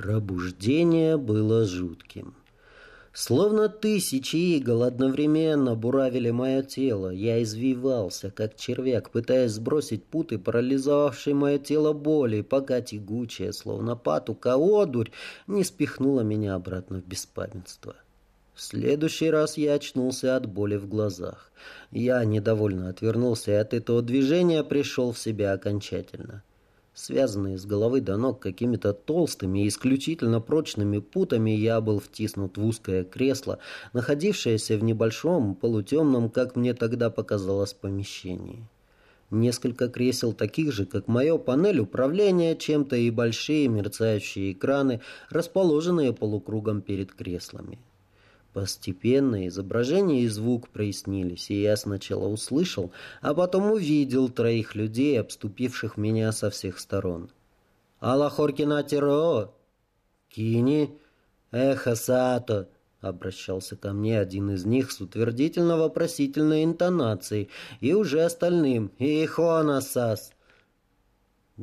Пробуждение было жутким. Словно тысячи игл одновременно буравили мое тело. Я извивался, как червяк, пытаясь сбросить путы, парализовавшие мое тело боли, пока тягучая, словно патука, одурь, не спихнула меня обратно в беспамятство. В следующий раз я очнулся от боли в глазах. Я недовольно отвернулся и от этого движения пришел в себя окончательно. Связанный с головы до ног какими-то толстыми и исключительно прочными путами, я был втиснут в узкое кресло, находившееся в небольшом, полутемном, как мне тогда показалось, помещении. Несколько кресел, таких же, как мое, панель управления чем-то и большие мерцающие экраны, расположенные полукругом перед креслами. Постепенно изображение и звук прояснились, и я сначала услышал, а потом увидел троих людей, обступивших меня со всех сторон. «Аллахоркина Тиро!» «Кини!» «Эхо Сато!» — обращался ко мне один из них с утвердительно-вопросительной интонацией, и уже остальным «Ихонасас!»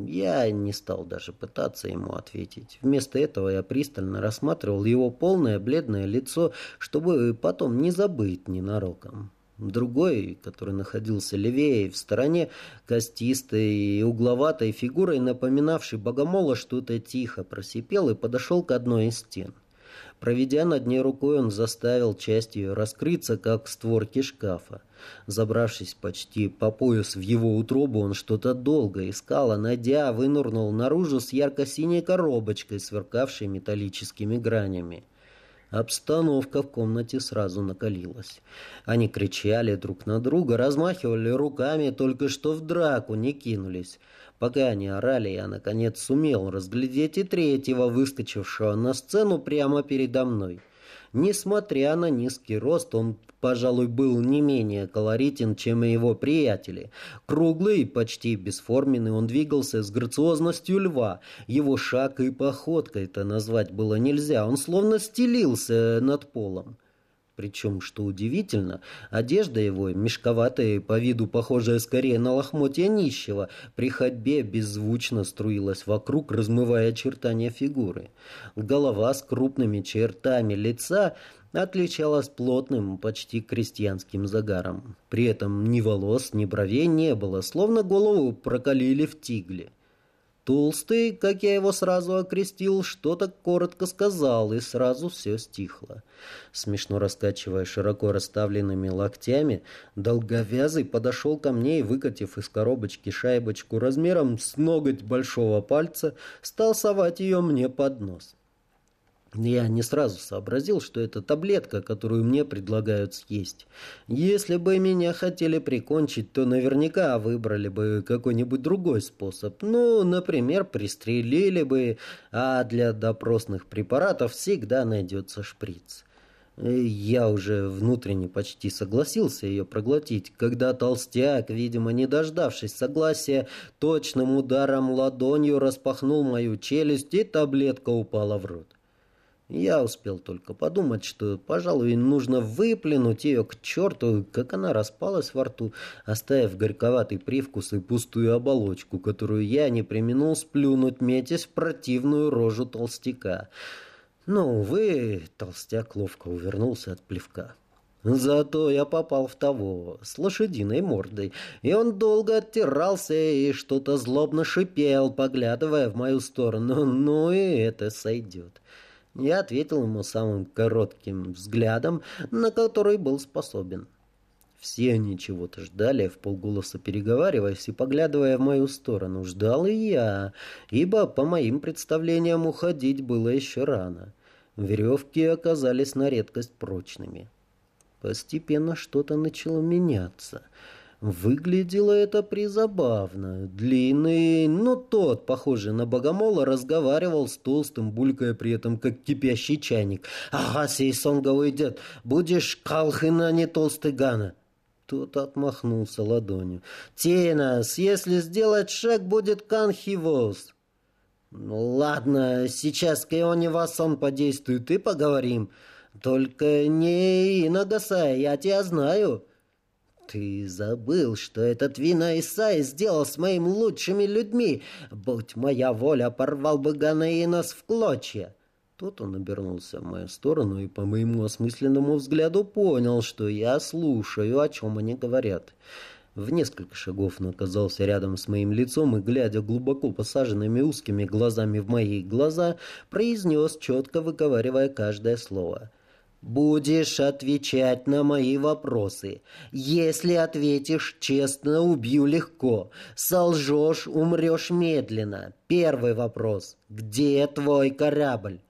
Я не стал даже пытаться ему ответить. Вместо этого я пристально рассматривал его полное бледное лицо, чтобы потом не забыть ненароком. Другой, который находился левее, в стороне, костистой и угловатой фигурой, напоминавший богомола, что-то тихо просипел и подошел к одной из стен. Проведя над ней рукой, он заставил часть ее раскрыться, как створки шкафа. Забравшись почти по пояс в его утробу, он что-то долго искал, а найдя, вынурнул наружу с ярко-синей коробочкой, сверкавшей металлическими гранями. Обстановка в комнате сразу накалилась. Они кричали друг на друга, размахивали руками, только что в драку не кинулись. Пока они орали, я, наконец, сумел разглядеть и третьего, выскочившего на сцену прямо передо мной. Несмотря на низкий рост, он, пожалуй, был не менее колоритен, чем и его приятели. Круглый, почти бесформенный, он двигался с грациозностью льва. Его шаг и походкой-то назвать было нельзя. Он словно стелился над полом. Причем, что удивительно, одежда его, мешковатая по виду похожая скорее на лохмотья нищего, при ходьбе беззвучно струилась вокруг, размывая очертания фигуры. Голова с крупными чертами лица отличалась плотным, почти крестьянским загаром. При этом ни волос, ни бровей не было, словно голову прокалили в тигле. Толстый, как я его сразу окрестил, что-то коротко сказал, и сразу все стихло. Смешно раскачивая широко расставленными локтями, долговязый подошел ко мне и, выкатив из коробочки шайбочку размером с ноготь большого пальца, стал совать ее мне под нос. Я не сразу сообразил, что это таблетка, которую мне предлагают съесть. Если бы меня хотели прикончить, то наверняка выбрали бы какой-нибудь другой способ. Ну, например, пристрелили бы, а для допросных препаратов всегда найдется шприц. Я уже внутренне почти согласился ее проглотить, когда толстяк, видимо, не дождавшись согласия, точным ударом ладонью распахнул мою челюсть, и таблетка упала в рот. Я успел только подумать, что, пожалуй, нужно выплюнуть ее к черту, как она распалась во рту, оставив горьковатый привкус и пустую оболочку, которую я не применул сплюнуть, метясь в противную рожу толстяка. Но, увы, толстяк ловко увернулся от плевка. Зато я попал в того, с лошадиной мордой, и он долго оттирался и что-то злобно шипел, поглядывая в мою сторону. Ну и это сойдет. Я ответил ему самым коротким взглядом, на который был способен. Все они чего-то ждали, в полголоса переговариваясь и поглядывая в мою сторону. Ждал и я, ибо, по моим представлениям, уходить было еще рано. Веревки оказались на редкость прочными. Постепенно что-то начало меняться — Выглядело это призабавно. Длинный, но тот, похожий на богомола, разговаривал с толстым, булькая при этом, как кипящий чайник. «Ага, Сейсонга уйдет. Будешь калхина, не толстый гана». Тот отмахнулся ладонью. «Тенас, если сделать шаг, будет канхивоз». «Ну ладно, сейчас Кеони Васон подействует и поговорим. Только не Инагасай, я тебя знаю». Ты забыл, что этот Вина Исай сделал с моими лучшими людьми. Будь моя воля, порвал бы Ганаинос в клочья. Тут он обернулся в мою сторону и по моему осмысленному взгляду понял, что я слушаю, о чем они говорят. В несколько шагов он оказался рядом с моим лицом и, глядя глубоко посаженными узкими глазами в мои глаза, произнес, четко выговаривая каждое слово. «Будешь отвечать на мои вопросы. Если ответишь честно, убью легко. Солжешь, умрешь медленно. Первый вопрос. Где твой корабль?»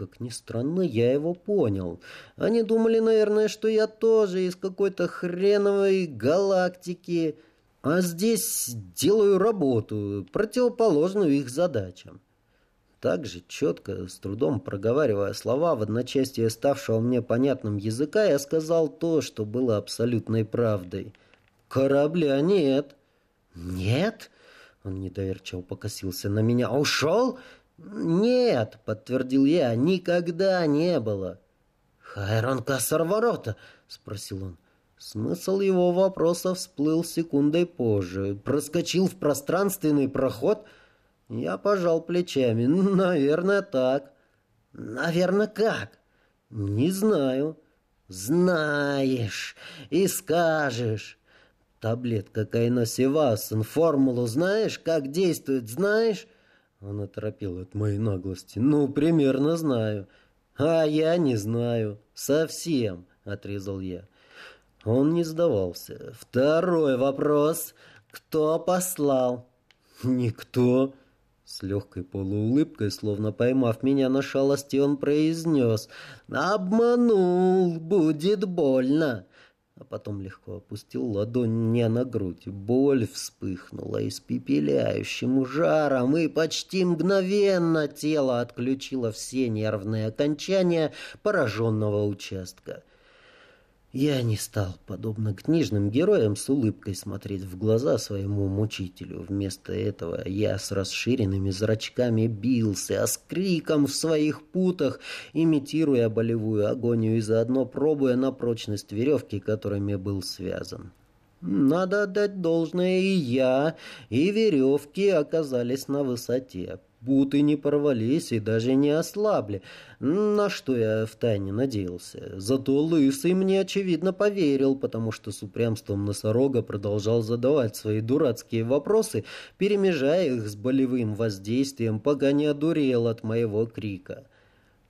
Как ни странно, я его понял. Они думали, наверное, что я тоже из какой-то хреновой галактики, а здесь делаю работу, противоположную их задачам. Так же четко, с трудом проговаривая слова в одночасье ставшего мне понятным языка, я сказал то, что было абсолютной правдой. «Корабля нет». «Нет?» Он недоверчиво покосился на меня. «Ушел? «Нет», — подтвердил я, — «никогда не было». «Хайрон Кассарворота?» — спросил он. Смысл его вопроса всплыл секундой позже. Проскочил в пространственный проход. Я пожал плечами. «Наверное, так». «Наверное, как?» «Не знаю». «Знаешь и скажешь». «Таблетка Кайносевасон, формулу знаешь? Как действует, знаешь?» Он оторопел от моей наглости. «Ну, примерно знаю». «А я не знаю. Совсем», — отрезал я. Он не сдавался. «Второй вопрос. Кто послал?» «Никто». С легкой полуулыбкой, словно поймав меня на шалости, он произнес. «Обманул. Будет больно» а потом легко опустил ладонь мне на грудь. Боль вспыхнула испепеляющим жаром, и почти мгновенно тело отключило все нервные окончания пораженного участка. Я не стал, подобно книжным героям, с улыбкой смотреть в глаза своему мучителю. Вместо этого я с расширенными зрачками бился, а с криком в своих путах, имитируя болевую агонию и заодно пробуя на прочность веревки, которыми был связан. Надо отдать должное и я, и веревки оказались на высоте. Путы не порвались и даже не ослабли, на что я втайне надеялся. Зато Лысый мне, очевидно, поверил, потому что с упрямством носорога продолжал задавать свои дурацкие вопросы, перемежая их с болевым воздействием, пока не одурел от моего крика.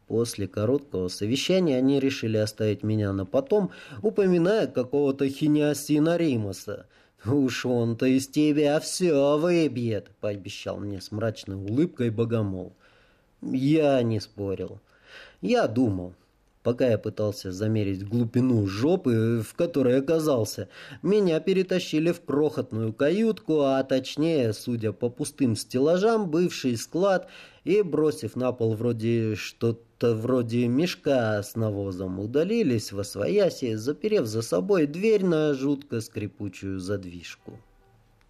После короткого совещания они решили оставить меня на потом, упоминая какого-то хиниасина Римаса — «Уж он-то из тебя все выбьет», — пообещал мне с мрачной улыбкой богомол. Я не спорил. Я думал. Пока я пытался замерить глубину жопы, в которой оказался, меня перетащили в крохотную каютку, а точнее, судя по пустым стеллажам, бывший склад, и, бросив на пол вроде что-то вроде мешка с навозом, удалились во свояси, заперев за собой дверь на жутко скрипучую задвижку.